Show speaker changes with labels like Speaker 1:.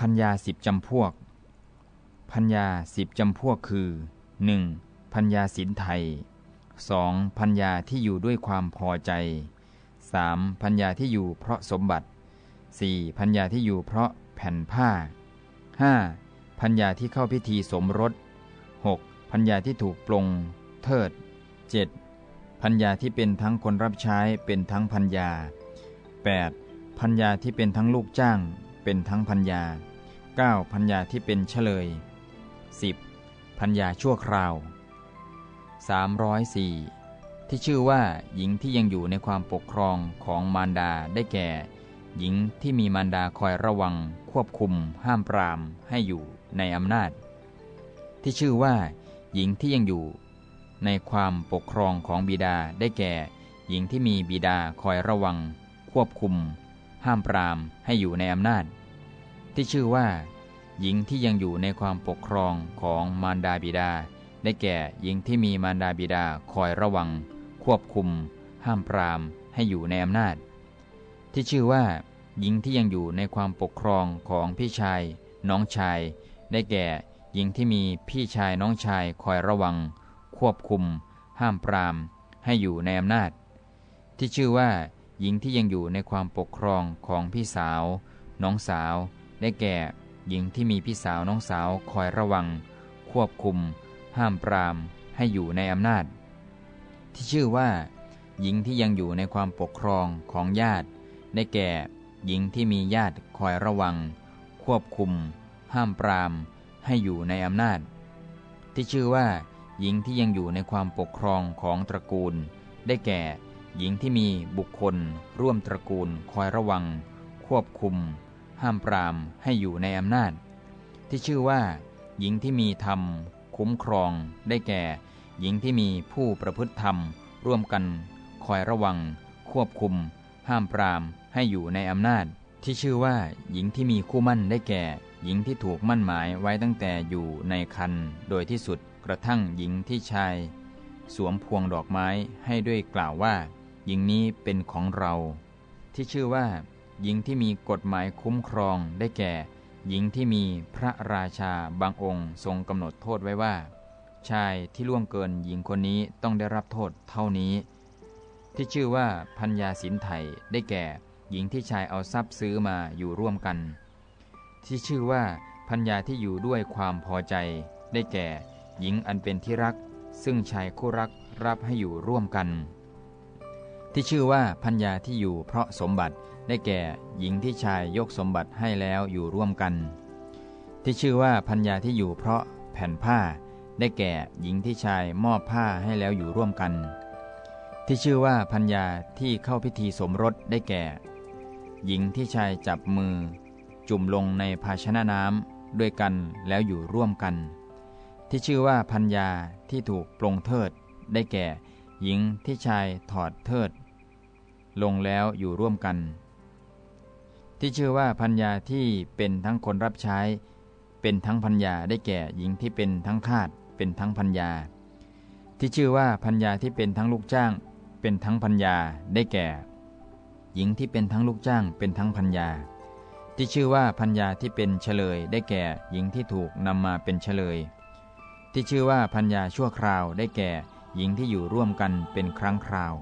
Speaker 1: พัญญาสิบจำพวก พัญญาสิบจำพวกคือ 1. พัญญาสินไทย 2. พัญญาที่อยู่ด้วยความพอใจ 3. พัญญาที่อยู่เพราะสมบัติ 4. พัญญาที่อยู่เพราะแผ่นผ้า 5. พัญญาที่เข้าพิธีสมรส 6. พัญญาที่ถูกปลง เทิด 7. พัญญาที่เป็นทั้งคนรับใช้เป็นทั้งพัญญา 8. พัญญาที่เป็นทั้งลูกจ้าง เป็นทั้งพัญญา 9. พัญญาที่เป็นเฉลย 10. พัญญาชั่วคราว 304 ที่ชื่อว่าหญิงที่ยังอยู่ในความปกครองของมารดาได้แก่ หญิงที่มีมารดาคอยระวัง ควบคุม ห้ามปรามให้อยู่ในอำนาจ ที่ชื่อว่า หญิงที่ยังอยู่ ในความปกครองของบิดาได้แก่ หญิงที่มีบิดาคอยระวัง ควบคุม ห้ามปรามให้อยู่ในอำนาจ ที่ชื่อว่า หญิงที่ยังอยู่ในความปกครองของมารดาบิดา ได้แก่หญิงที่มีมารดาบิดาคอยระวัง ควบคุม ห้ามปรามให้อยู่ในอำนาจ ที่ชื่อว่า หญิงที่ยังอยู่ในความปกครองของพี่ชาย น้องชาย ได้แก่หญิงที่มีพี่ชายน้องชายคอยระวัง ควบคุม ห้ามปราม ให้อยู่ในอำนาจ ที่ชื่อว่า หญิงที่ยังอยู่ในความปกครองของพี่สาว น้องสาว ได้แก่ หญิงที่มีพี่สาวน้องสาวคอยระวัง ควบคุม ห้ามปราม ให้อยู่ในอำนาจ ที่ชื่อว่า หญิงที่ยังอยู่ในความปกครองของญาติ ได้แก่ หญิงที่มีญาติคอยระวัง ควบคุม ห้ามปราม ให้อยู่ในอำนาจ ที่ชื่อว่า หญิงที่ยังอยู่ในความปกครองของตระกูล ได้แก่ หญิงที่มีบุคคล ร่วมตระกูล คอยระวัง ควบคุม ห้ามปรามให้อยู่ในอำนาจ ที่ชื่อว่า หญิงที่มีธรรม คุ้มครอง ได้แก่ หญิงที่มีผู้ประพฤติธรรม ร่วมกัน คอยระวัง ควบคุม ห้ามปรามให้อยู่ในอำนาจ ที่ชื่อว่า หญิงที่มีคู่มั่นได้แก่ หญิงที่ถูกมั่นหมายไว้ตั้งแต่อยู่ในคันโดยที่สุดกระทั่งหญิงที่ชาย สวมพวงดอกไม้ให้ด้วยกล่าวว่า หญิงนี้เป็นของเรา ที่ชื่อว่า หญิงที่มีกฎหมายคุ้มครองได้แก่ หญิงที่มีพระราชาบางองค์ทรงกำหนดโทษไว้ว่า ชายที่ล่วงเกินหญิงคนนี้ต้องได้รับโทษเท่านี้ ที่ชื่อว่าพัญญาสินไทยได้แก่ หญิงที่ชายเอาทรัพย์ซื้อมาอยู่ร่วมกัน ที่ชื่อว่าพัญญาที่อยู่ด้วยความพอใจ ได้แก่ หญิงอันเป็นที่รัก ซึ่งชายคู่รักรับให้อยู่ร่วมกัน ที่ชื่อว่าพัญญาที่อยู่เพราะสมบัติได้แก่หญิงที่ชายยกสมบัติให้แล้วอยู่ร่วมกัน ที่ชื่อว่าพัญญาที่อยู่เพราะแผ่นผ้า ได้แก่หญิงที่ชายมอบผ้าให้แล้วอยู่ร่วมกัน ที่ชื่อว่าพัญญาที่เข้าพิธีสมรสได้แก่ หญิงที่ชายจับมือ จุ่มลงในภาชนะน้ำด้วยกันแล้วอยู่ร่วมกัน ที่ชื่อว่าพัญญาที่ถูกปลงเทิด ได้แก่ หญิงที่ชายถอดเทิด ลงแล้วอยู่ร่วมกัน ที่ชื่อว่าพัญญาที่เป็นทั้งคนรับใช้ เป็นทั้งพัญญาได้แก่หญิงที่เป็นทั้งทาสเป็นทั้งพัญญา ที่ชื่อว่าพัญญาที่เป็นทั้งลูกจ้าง เป็นทั้งพัญญาได้แก่ หญิงที่เป็นทั้งลูกจ้าง เป็นทั้งพัญญา ที่ชื่อว่าพัญญาที่เป็นเฉลย ได้แก่หญิงที่ถูกนำมาเป็นเฉลย ที่ชื่อว่าพัญญาชั่วคราวได้แก่หญิงที่อยู่ร่วมกันเป็นครั้งคราว